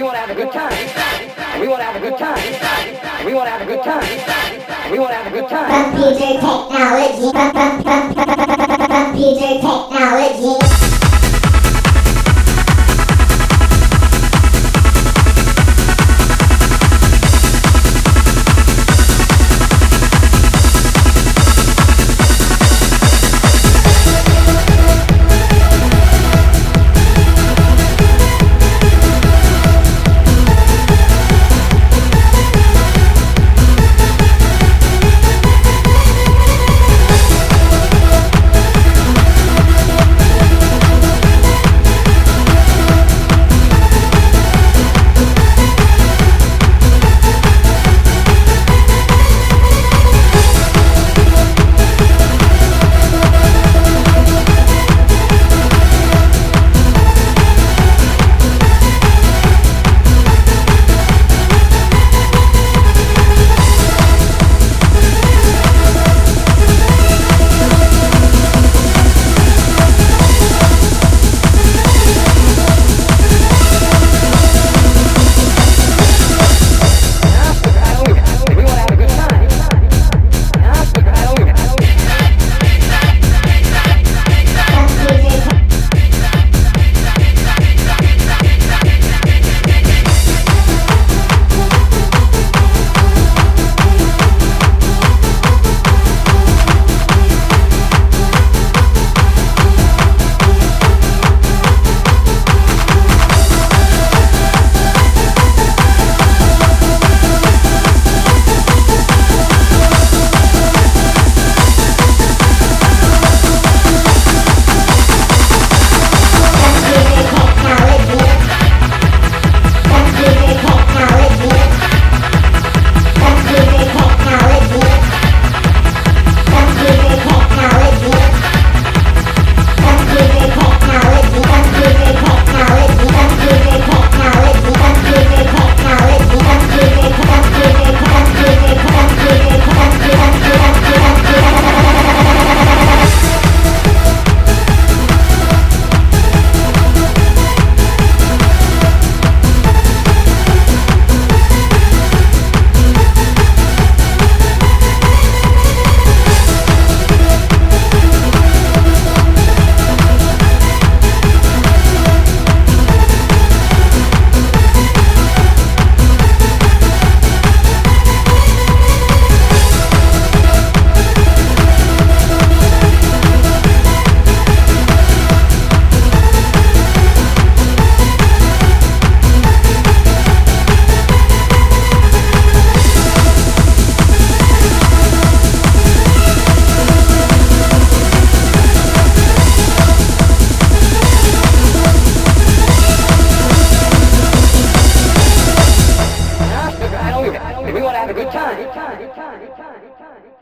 we want to have a good time. We want to have a good time. We want to have a good time. We want to have a good time. Computer technology. Computer technology. time.